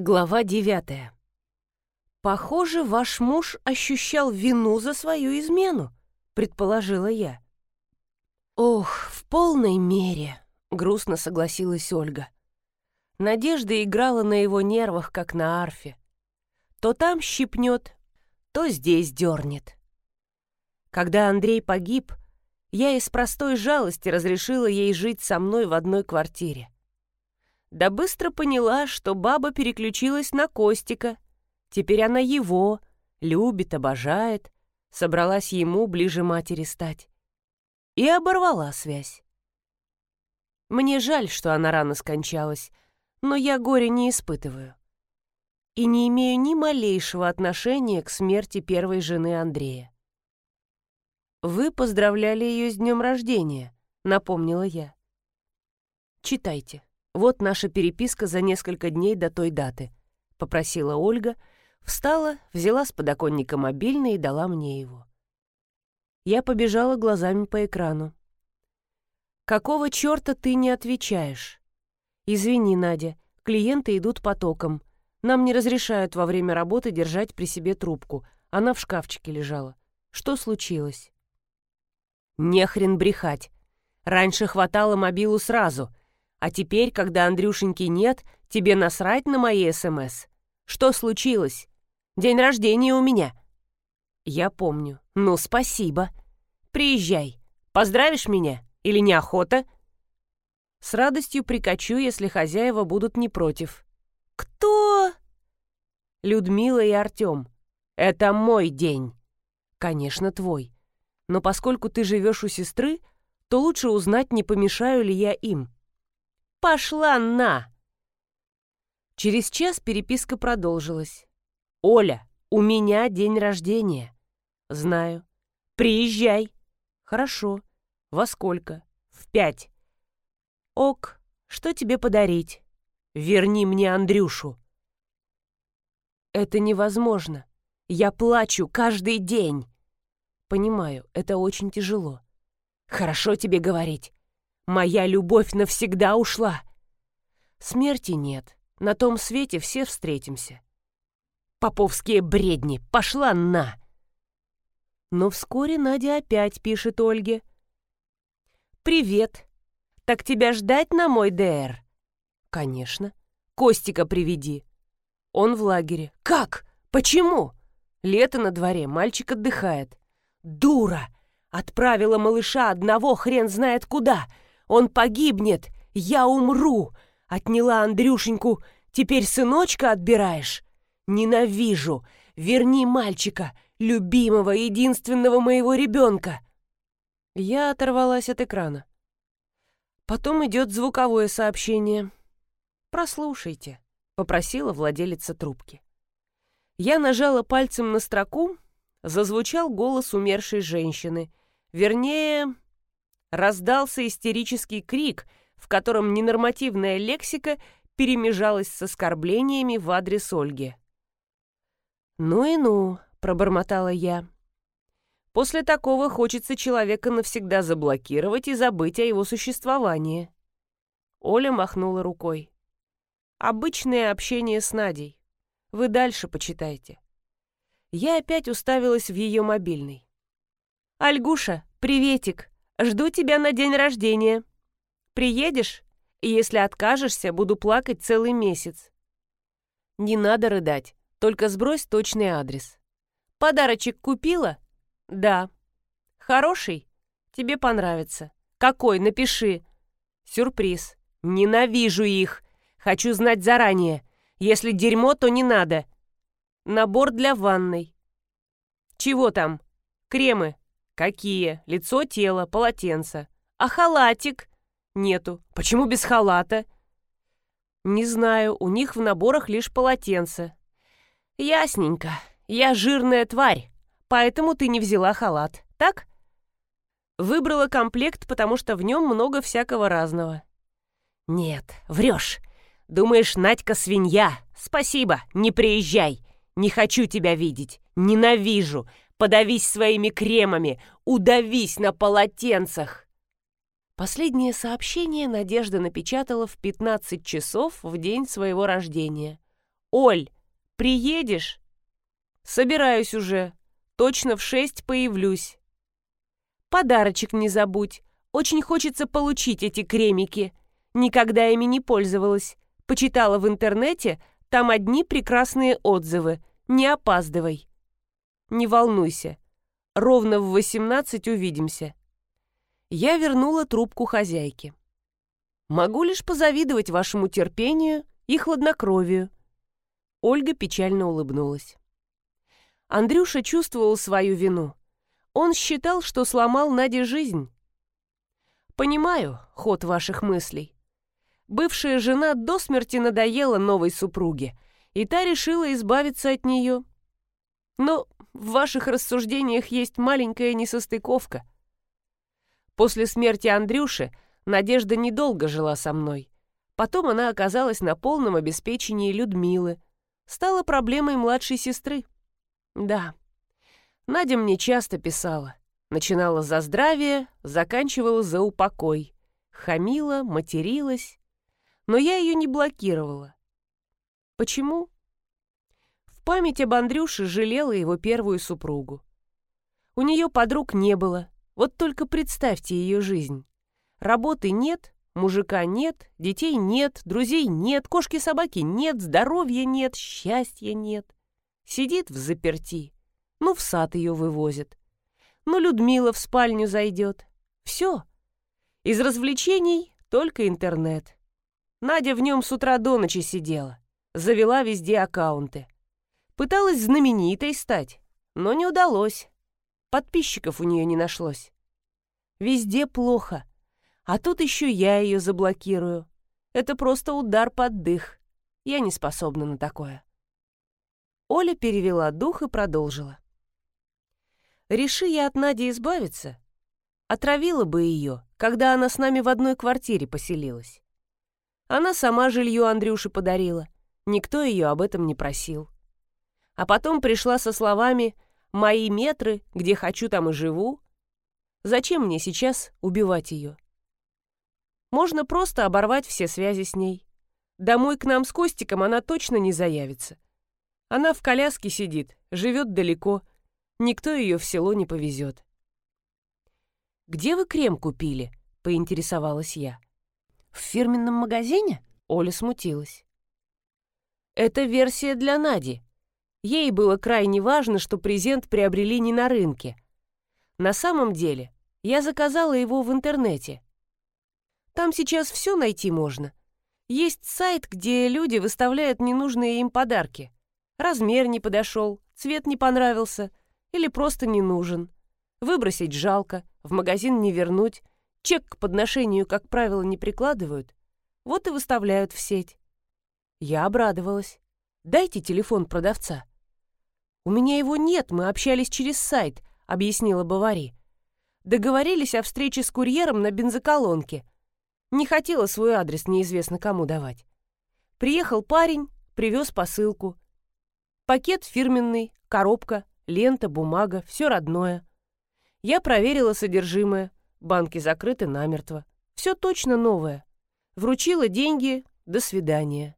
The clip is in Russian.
Глава девятая. «Похоже, ваш муж ощущал вину за свою измену», — предположила я. «Ох, в полной мере», — грустно согласилась Ольга. Надежда играла на его нервах, как на арфе. То там щипнет, то здесь дернет. Когда Андрей погиб, я из простой жалости разрешила ей жить со мной в одной квартире да быстро поняла, что баба переключилась на Костика. Теперь она его, любит, обожает, собралась ему ближе матери стать. И оборвала связь. Мне жаль, что она рано скончалась, но я горе не испытываю. И не имею ни малейшего отношения к смерти первой жены Андрея. «Вы поздравляли ее с днем рождения», — напомнила я. «Читайте». Вот наша переписка за несколько дней до той даты», — попросила Ольга, встала, взяла с подоконника мобильный и дала мне его. Я побежала глазами по экрану. «Какого черта ты не отвечаешь?» «Извини, Надя, клиенты идут потоком. Нам не разрешают во время работы держать при себе трубку. Она в шкафчике лежала. Что случилось?» «Не хрен брехать. Раньше хватало мобилу сразу. А теперь, когда Андрюшеньки нет, тебе насрать на мои СМС. Что случилось? День рождения у меня. Я помню. Ну, спасибо. Приезжай. Поздравишь меня? Или неохота? С радостью прикачу, если хозяева будут не против. Кто? Людмила и Артем. Это мой день. Конечно, твой. Но поскольку ты живешь у сестры, то лучше узнать, не помешаю ли я им. Пошла на!» Через час переписка продолжилась. «Оля, у меня день рождения». «Знаю». «Приезжай». «Хорошо. Во сколько?» «В пять». «Ок, что тебе подарить?» «Верни мне Андрюшу». «Это невозможно. Я плачу каждый день». «Понимаю, это очень тяжело». «Хорошо тебе говорить. Моя любовь навсегда ушла. Смерти нет. На том свете все встретимся. Поповские бредни. Пошла на! Но вскоре Надя опять пишет Ольге. «Привет. Так тебя ждать на мой ДР?» «Конечно. Костика приведи». Он в лагере. «Как? Почему?» «Лето на дворе, мальчик отдыхает». «Дура! Отправила малыша одного хрен знает куда!» Он погибнет, я умру. Отняла Андрюшеньку, теперь сыночка отбираешь? Ненавижу. Верни мальчика, любимого, единственного моего ребенка. Я оторвалась от экрана. Потом идет звуковое сообщение. «Прослушайте», — попросила владелица трубки. Я нажала пальцем на строку, зазвучал голос умершей женщины. Вернее, раздался истерический крик, в котором ненормативная лексика перемежалась с оскорблениями в адрес Ольги. «Ну и ну», — пробормотала я. «После такого хочется человека навсегда заблокировать и забыть о его существовании». Оля махнула рукой. «Обычное общение с Надей. Вы дальше почитайте». Я опять уставилась в ее мобильный. «Альгуша, приветик!» Жду тебя на день рождения. Приедешь? И если откажешься, буду плакать целый месяц. Не надо рыдать, только сбрось точный адрес. Подарочек купила? Да. Хороший? Тебе понравится. Какой? Напиши. Сюрприз. Ненавижу их. Хочу знать заранее. Если дерьмо, то не надо. Набор для ванной. Чего там? Кремы. «Какие? Лицо, тело, полотенце. А халатик?» «Нету. Почему без халата?» «Не знаю, у них в наборах лишь полотенце». «Ясненько. Я жирная тварь, поэтому ты не взяла халат, так?» Выбрала комплект, потому что в нем много всякого разного. «Нет, врешь. Думаешь, Надька свинья? Спасибо, не приезжай. Не хочу тебя видеть. Ненавижу подавись своими кремами, удавись на полотенцах!» Последнее сообщение Надежда напечатала в 15 часов в день своего рождения. «Оль, приедешь?» «Собираюсь уже. Точно в шесть появлюсь». «Подарочек не забудь. Очень хочется получить эти кремики. Никогда ими не пользовалась. Почитала в интернете, там одни прекрасные отзывы. Не опаздывай». «Не волнуйся. Ровно в восемнадцать увидимся». Я вернула трубку хозяйке. «Могу лишь позавидовать вашему терпению и хладнокровию». Ольга печально улыбнулась. Андрюша чувствовал свою вину. Он считал, что сломал Наде жизнь. «Понимаю ход ваших мыслей. Бывшая жена до смерти надоела новой супруге, и та решила избавиться от нее. Но в ваших рассуждениях есть маленькая несостыковка. После смерти Андрюши Надежда недолго жила со мной. Потом она оказалась на полном обеспечении Людмилы. Стала проблемой младшей сестры. Да. Надя мне часто писала. Начинала за здравие, заканчивала за упокой. Хамила, материлась. Но я ее не блокировала. Почему? Память об Андрюше жалела его первую супругу. У нее подруг не было. Вот только представьте ее жизнь. Работы нет, мужика нет, детей нет, друзей нет, кошки-собаки нет, здоровья нет, счастья нет. Сидит в заперти. Ну, в сад ее вывозят. Ну, Людмила в спальню зайдет. Все. Из развлечений только интернет. Надя в нем с утра до ночи сидела. Завела везде аккаунты. Пыталась знаменитой стать, но не удалось. Подписчиков у нее не нашлось. Везде плохо. А тут еще я ее заблокирую. Это просто удар под дых. Я не способна на такое. Оля перевела дух и продолжила. «Реши я от Нади избавиться, отравила бы ее, когда она с нами в одной квартире поселилась. Она сама жилье Андрюше подарила, никто ее об этом не просил. А потом пришла со словами «Мои метры, где хочу, там и живу». Зачем мне сейчас убивать ее? Можно просто оборвать все связи с ней. Домой к нам с Костиком она точно не заявится. Она в коляске сидит, живет далеко. Никто ее в село не повезет. «Где вы крем купили?» — поинтересовалась я. «В фирменном магазине?» — Оля смутилась. «Это версия для Нади. Ей было крайне важно, что презент приобрели не на рынке. На самом деле, я заказала его в интернете. Там сейчас все найти можно. Есть сайт, где люди выставляют ненужные им подарки. Размер не подошел, цвет не понравился или просто не нужен. Выбросить жалко, в магазин не вернуть, чек к подношению, как правило, не прикладывают. Вот и выставляют в сеть. Я обрадовалась. «Дайте телефон продавца». «У меня его нет, мы общались через сайт», — объяснила Бавари. «Договорились о встрече с курьером на бензоколонке. Не хотела свой адрес неизвестно кому давать. Приехал парень, привез посылку. Пакет фирменный, коробка, лента, бумага, все родное. Я проверила содержимое. Банки закрыты намертво. Все точно новое. Вручила деньги. До свидания.